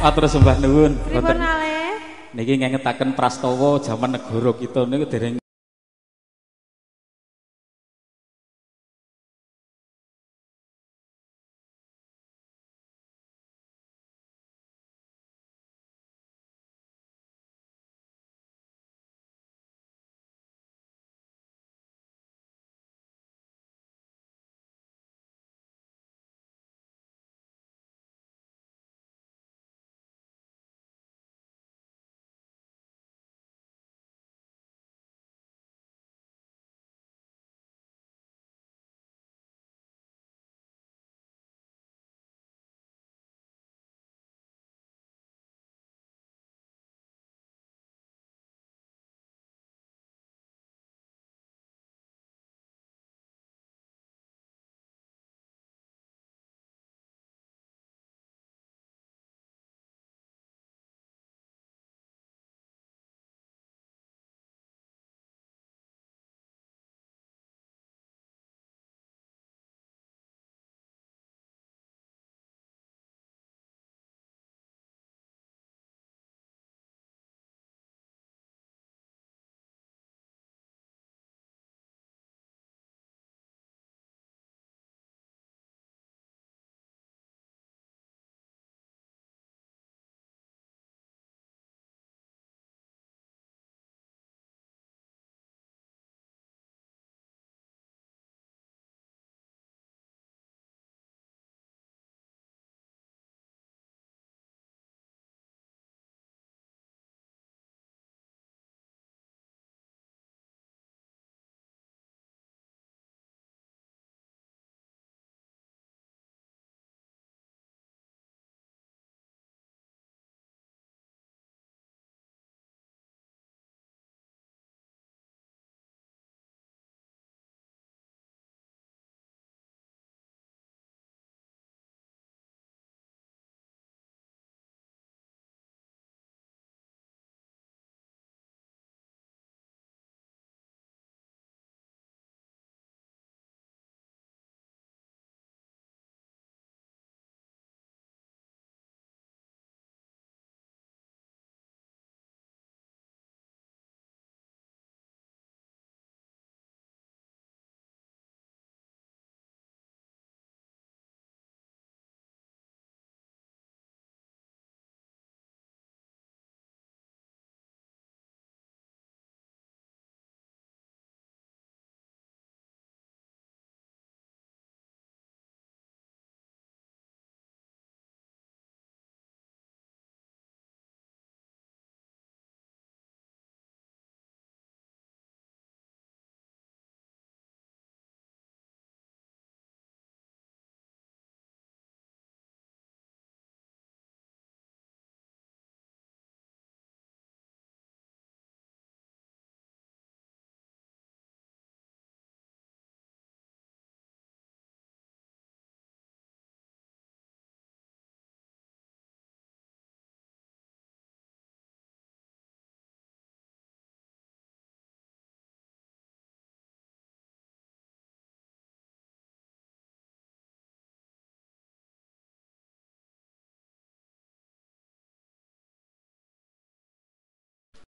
Atur sembah nuwun. Pripun malih? Niki ngengetaken prastawa jaman negara kita niku dereng